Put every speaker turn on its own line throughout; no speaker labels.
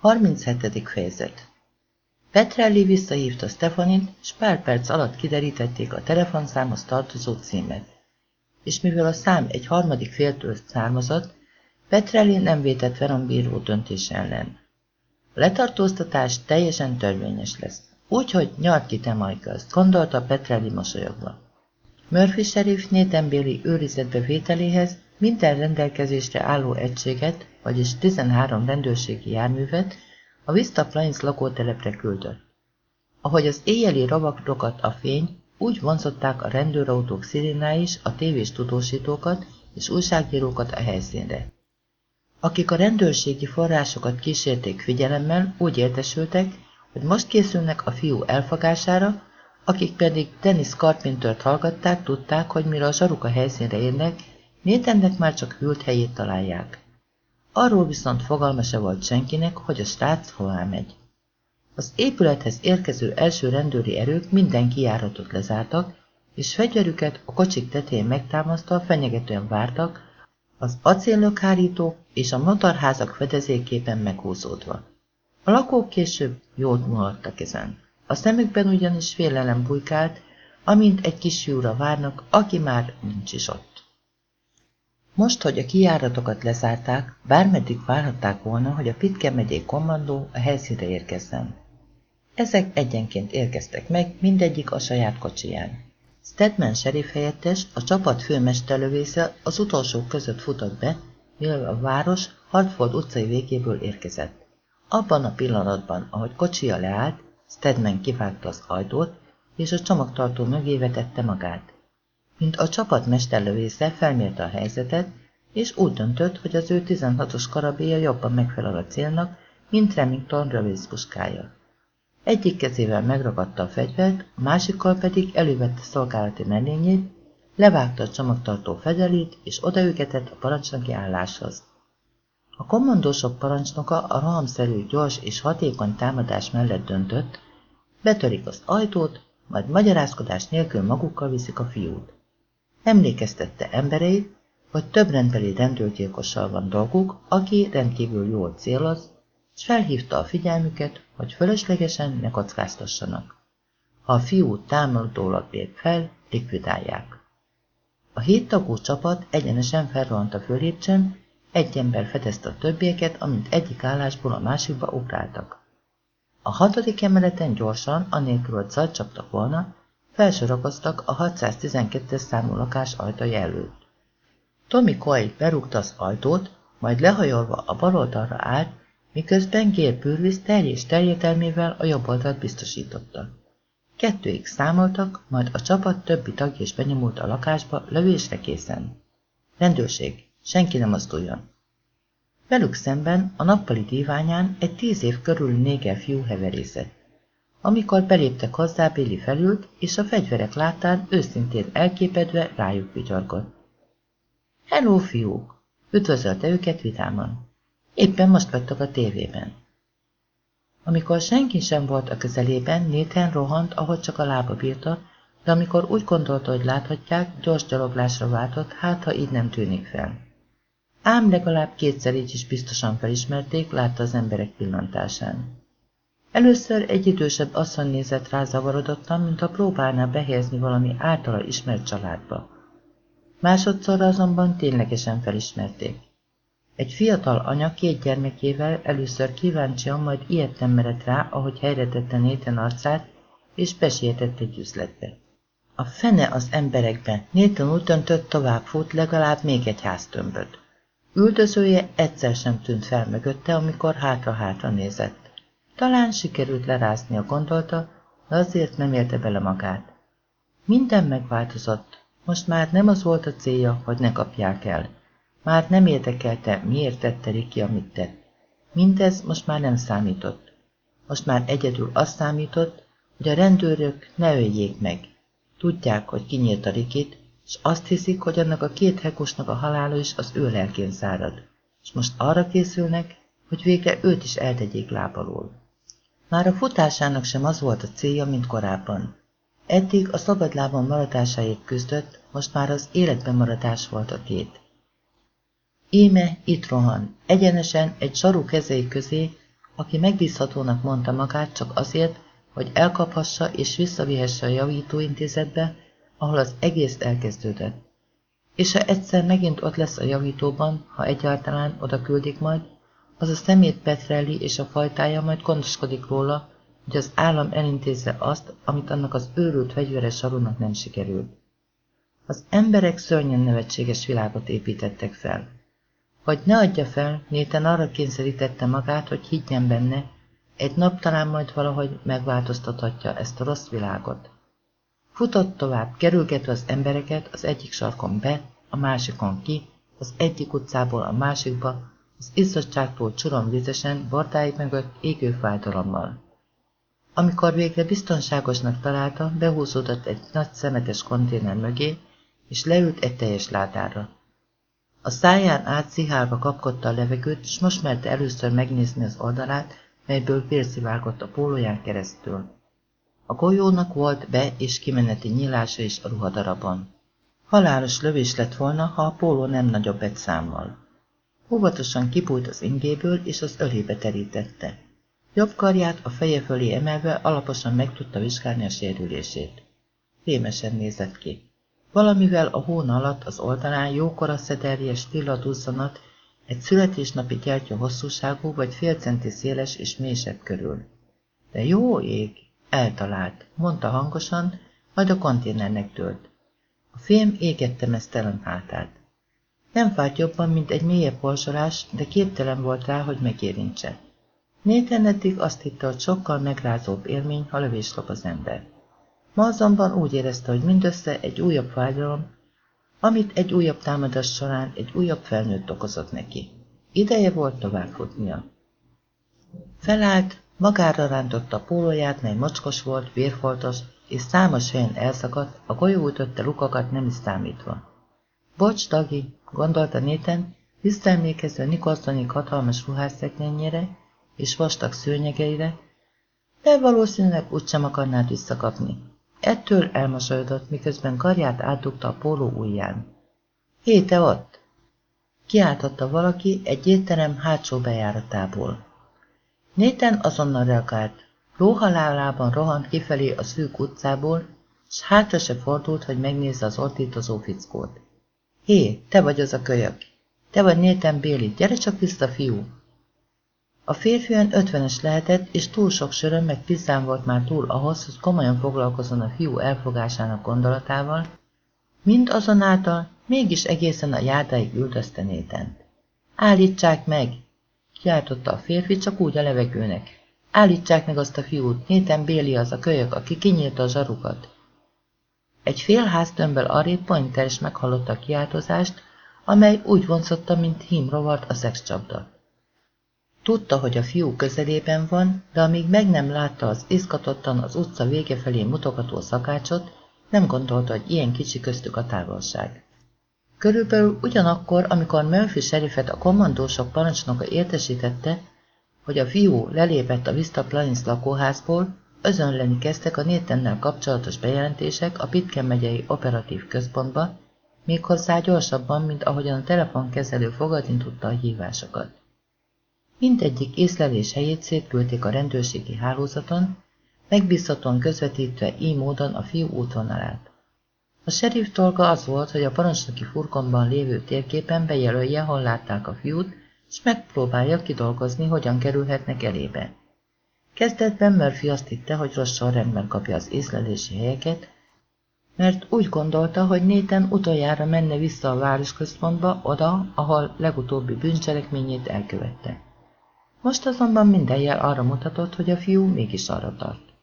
37. fejezet Petrelli visszahívta Stefanit, s pár perc alatt kiderítették a telefonszámhoz tartozó címet. És mivel a szám egy harmadik féltől származott, Petrelli nem vétett Veron bíró döntés ellen. A letartóztatás teljesen törvényes lesz. Úgyhogy nyart ki te Michaels, gondolta Petrelli mosolyogva. Murphy sheriff Nathan Bailey őrizetbe vételéhez minden rendelkezésre álló egységet, vagyis 13 rendőrségi járművet a Vista Plains lakótelepre küldött. Ahogy az éjjeli ravakrokat a fény, úgy vonzották a rendőrautók sziréná is a tévés tudósítókat és újságírókat a helyszínre. Akik a rendőrségi forrásokat kísérték figyelemmel, úgy értesültek, hogy most készülnek a fiú elfogására, akik pedig Dennis Carpentert hallgatták, tudták, hogy mire a zsaruk a helyszínre érnek, Nathannek már csak hűlt helyét találják. Arról viszont fogalma se volt senkinek, hogy a srác hová megy. Az épülethez érkező első rendőri erők minden kijáratot lezártak, és fegyverüket a kocsik tetején megtámasztva fenyegetően vártak, az acéllökhárítók és a motorházak fedezékében meghúzódva. A lakók később jót mulattak ezen. A szemükben ugyanis félelem bujkált, amint egy kisfiúra várnak, aki már nincs is ott. Most, hogy a kijáratokat lezárták, bármeddig várhatták volna, hogy a Pitke megyék kommandó a helyszínre érkezzen. Ezek egyenként érkeztek meg, mindegyik a saját kocsiján. Stedman sheriff helyettes, a csapat főmesterlövésze az utolsók között futott be, mivel a város Hartford utcai végéből érkezett. Abban a pillanatban, ahogy kocsia leállt, Stedman kivágta az ajtót, és a csomagtartó mögé vetette magát mint a csapat mesterlövésze felmérte a helyzetet, és úgy döntött, hogy az ő 16-os karabéja jobban megfelel a célnak, mint Remington rövészpuskája. Egyik kezével megragadta a fegyvert, a másikkal pedig elővette szolgálati mellényét, levágta a csomagtartó fedelét, és odaügetett a parancsnoki álláshoz. A kommandósok parancsnoka a rohamszerű, gyors és hatékony támadás mellett döntött, betörik az ajtót, majd magyarázkodás nélkül magukkal viszik a fiút. Emlékeztette embereit, hogy több rendbeli rendőrgyilkossal van dolguk, aki rendkívül jól céloz, és felhívta a figyelmüket, hogy fölöslegesen ne kockáztassanak. Ha a fiú támadólag lép fel, likvidálják. A hét tagú csapat egyenesen felrohant a fölépcsen, egy ember fedezte a többieket, amint egyik állásból a másikba ugráltak. A hatodik emeleten gyorsan, anélkül, hogy zajt csaptak volna, felsorakoztak a 612-es számú lakás ajtaja előtt. Tommy Coy berúgta az ajtót, majd lehajolva a bal oldalra állt, miközben Gér Pürvis teljes terjedelmével a jobb oldalt biztosította. Kettőig számoltak, majd a csapat többi tagja is benyomult a lakásba, lövésre készen. Rendőrség, senki nem mozduljon. Velük szemben a nappali díványán egy tíz év körül néger fiú heverészett. Amikor beléptek hozzá, Billy felült, és a fegyverek látán őszintén elképedve rájuk vigyargott. Hello, fiúk! Üdvözölte őket vidáman. Éppen most vagytok a tévében. Amikor senki sem volt a közelében, Nathan rohant, ahogy csak a lába bírta, de amikor úgy gondolta, hogy láthatják, gyors gyaloglásra váltott, hát ha így nem tűnik fel. Ám legalább kétszer így is biztosan felismerték, látta az emberek pillantásán. Először egy idősebb asszony nézett rá zavarodottan, mint a próbálná behelyezni valami általa ismert családba. Másodszor azonban ténylegesen felismerték. Egy fiatal anya két gyermekével először kíváncsian, majd ilyetten merett rá, ahogy helyre tette Néten arcát, és besietett egy üzletbe. A fene az emberekben, Néten úgy döntött, tovább fut legalább még egy háztömböt. Üldözője egyszer sem tűnt fel mögötte, amikor hátra-hátra nézett. Talán sikerült leráznia, gondolta, de azért nem érte bele magát. Minden megváltozott. Most már nem az volt a célja, hogy ne kapják el. Már nem érdekelte, miért tette Riki, amit tett. Mindez most már nem számított. Most már egyedül azt számított, hogy a rendőrök ne öljék meg. Tudják, hogy kinyílt a Rikit, és azt hiszik, hogy annak a két hekusnak a halála is az ő lelkén szárad. És most arra készülnek, hogy végre őt is eltegyék lábalól. Már a futásának sem az volt a célja, mint korábban. Eddig a szabadlábon maradásáért küzdött, most már az életben maradás volt a tét. Íme itt rohan, egyenesen egy sarú kezei közé, aki megbízhatónak mondta magát csak azért, hogy elkaphassa és visszavihesse a javítóintézetbe, ahol az egész elkezdődött. És ha egyszer megint ott lesz a javítóban, ha egyáltalán oda küldik majd, az a szemét Petrelli és a fajtája majd gondoskodik róla, hogy az állam elintézze azt, amit annak az őrült fegyveres sarunak nem sikerült. Az emberek szörnyen nevetséges világot építettek fel. Hogy ne adja fel, Néten arra kényszerítette magát, hogy higgyen benne, egy nap talán majd valahogy megváltoztathatja ezt a rossz világot. Futott tovább, kerülgetve az embereket az egyik sarkon be, a másikon ki, az egyik utcából a másikba, az izzadságtól csuron vizesen, bordái mögött égő fájdalommal. Amikor végre biztonságosnak találta, behúzódott egy nagy szemetes konténer mögé, és leült egy teljes ládára. A száján át szihálva kapkodta a levegőt, és most merte először megnézni az oldalát, melyből vérszivárgott a pólóján keresztül. A golyónak volt be- és kimeneti nyílása is a ruhadarabon. Halálos lövés lett volna, ha a póló nem nagyobb egy számmal. Óvatosan kipújt az ingéből, és az ölébe terítette. Jobb karját a feje fölé emelve alaposan meg tudta vizsgálni a sérülését. Rémesen nézett ki. Valamivel a hón alatt az oldalán jókora szederjes tilladuzzanat egy születésnapi gyertya hosszúságú vagy fél centi széles és mélysebb körül. De jó ég, eltalált, mondta hangosan, majd a konténernek tölt. A fém égette mesztelen hátát. Nem fájt jobban, mint egy mélyebb porsolás, de képtelen volt rá, hogy megérintse. Néten eddig azt hitte, hogy sokkal megrázóbb élmény, ha lövés lop az ember. Ma azonban úgy érezte, hogy mindössze egy újabb fájdalom, amit egy újabb támadás során egy újabb felnőtt okozott neki. Ideje volt tovább futnia. Felállt, magára rántotta a pólóját, mely mocskos volt, vérfoltos, és számos helyen elszakadt, a golyó ütötte lukakat nem is számítva. Bocs, Dagi, gondolta Néten, visszaemlékezve Nikolsonik hatalmas ruhásszeknényére és vastag szőnyegeire, de valószínűleg úgysem akarnád visszakapni. Ettől elmosolyodott, miközben karját átdugta a póló ujján. Hé, te ott! Kiáltotta valaki egy étterem hátsó bejáratából. Néten azonnal reagált. Lóhalálában rohant kifelé a szűk utcából, s hátra se fordult, hogy megnézze az ordítozó fickót. Hé, te vagy az a kölyök! Te vagy Néten Béli, gyere csak vissza, fiú! A férfián ötvenes lehetett, és túl sok söröm meg pizzán volt már túl ahhoz, hogy komolyan foglalkozzon a fiú elfogásának gondolatával, mint azonáltal mégis egészen a járdáig üldözte Nétent. Állítsák meg! kiáltotta a férfi csak úgy a levegőnek. Állítsák meg azt a fiút, Néten Béli az a kölyök, aki kinyírta a zsarukat. Egy fél háztömbbel arrébb Pointer is meghallotta a kiáltozást, amely úgy vonzotta, mint hímrovart a szexcsapda. Tudta, hogy a fiú közelében van, de amíg meg nem látta az izgatottan az utca vége felé mutogató szakácsot, nem gondolta, hogy ilyen kicsi köztük a távolság. Körülbelül ugyanakkor, amikor Murphy serifet a kommandósok parancsnoka értesítette, hogy a fiú lelépett a Vista Plains lakóházból, özönleni kezdtek a Nétennel kapcsolatos bejelentések a Pitken megyei operatív központba, méghozzá gyorsabban, mint ahogyan a telefonkezelő fogadni tudta a hívásokat. Mindegyik észlelés helyét szétküldték a rendőrségi hálózaton, megbízhatóan közvetítve így módon a fiú útvonalát. A sheriff dolga az volt, hogy a parancsnoki furgonban lévő térképen bejelölje, hol látták a fiút, és megpróbálja kidolgozni, hogyan kerülhetnek elébe. Kezdetben Murphy azt hitte, hogy rossz sorrendben kapja az észlelési helyeket, mert úgy gondolta, hogy Néten utoljára menne vissza a városközpontba, oda, ahol legutóbbi bűncselekményét elkövette. Most azonban minden jel arra mutatott, hogy a fiú mégis arra tart.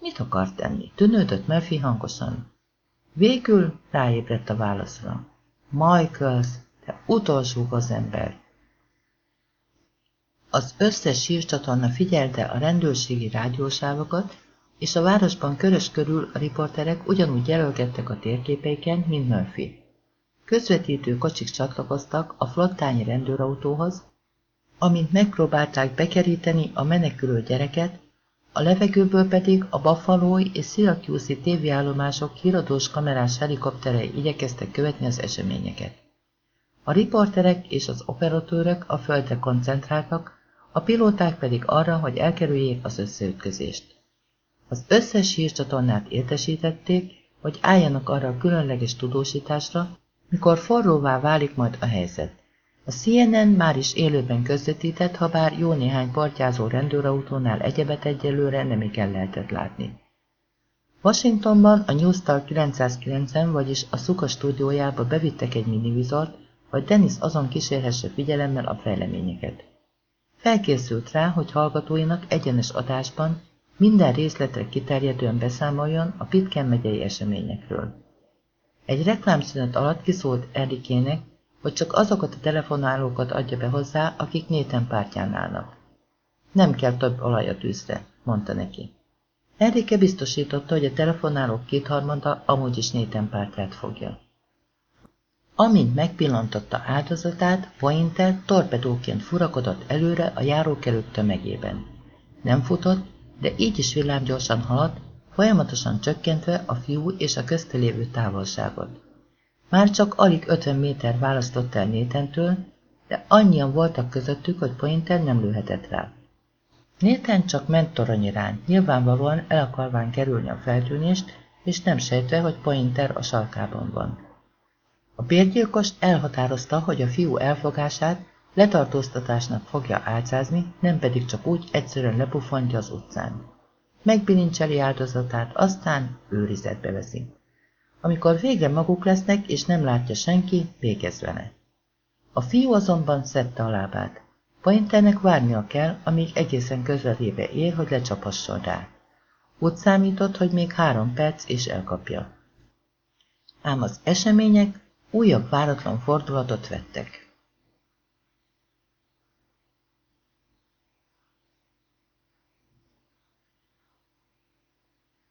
Mit akar tenni? Tűnődött Murphy hangosan. Végül ráébredt a válaszra. Michaels, te utolsó az ember. Az összes hírcsatorna figyelte a rendőrségi rádiósávokat, és a városban körös körül a riporterek ugyanúgy jelölgettek a térképeiken, mint Murphy. Közvetítő kocsik csatlakoztak a flottányi rendőrautóhoz, amint megpróbálták bekeríteni a menekülő gyereket, a levegőből pedig a Buffalo-i és Syracuse-i tévéállomások híradós kamerás helikopterei igyekeztek követni az eseményeket. A riporterek és az operatőrök a földre koncentráltak, a pilóták pedig arra, hogy elkerüljék az összeütközést. Az összes hírcsatornát értesítették, hogy álljanak arra a különleges tudósításra, mikor forróvá válik majd a helyzet. A CNN már is élőben közvetített, ha bár jó néhány partjázó rendőrautónál egyebet egyelőre nem igen lehetett látni. Washingtonban a Newstar 990, vagyis a Szuka stúdiójába bevittek egy minivizort, hogy Dennis azon kísérhesse figyelemmel a fejleményeket. Felkészült rá, hogy hallgatóinak egyenes adásban minden részletre kiterjedően beszámoljon a Pitken megyei eseményekről. Egy reklámszünet alatt kiszólt Erikének, hogy csak azokat a telefonálókat adja be hozzá, akik Néten pártján állnak. Nem kell több olaj a tűzre, mondta neki. Enrique biztosította, hogy a telefonálók kétharmada amúgy is Néten pártját fogja. Amint megpillantotta áldozatát, Pointer torpedóként furakodott előre a járókelők tömegében. Nem futott, de így is villámgyorsan haladt, folyamatosan csökkentve a fiú és a közte lévő távolságot. Már csak alig 50 méter választott el Nétentől, de annyian voltak közöttük, hogy Pointer nem lőhetett rá. Néten csak ment toronyirán, nyilvánvalóan el akarván kerülni a feltűnést, és nem sejtve, hogy Pointer a sarkában van. A bérgyilkos elhatározta, hogy a fiú elfogását letartóztatásnak fogja álcázni, nem pedig csak úgy egyszerűen lepufantja az utcán. Megbilincseli áldozatát, aztán őrizetbe veszi. Amikor végre maguk lesznek, és nem látja senki, végez vele. A fiú azonban szedte a lábát. Pointernek várnia kell, amíg egészen közelébe ér, hogy lecsapasson rá. Úgy számított, hogy még három perc, és elkapja. Ám az események újabb váratlan fordulatot vettek.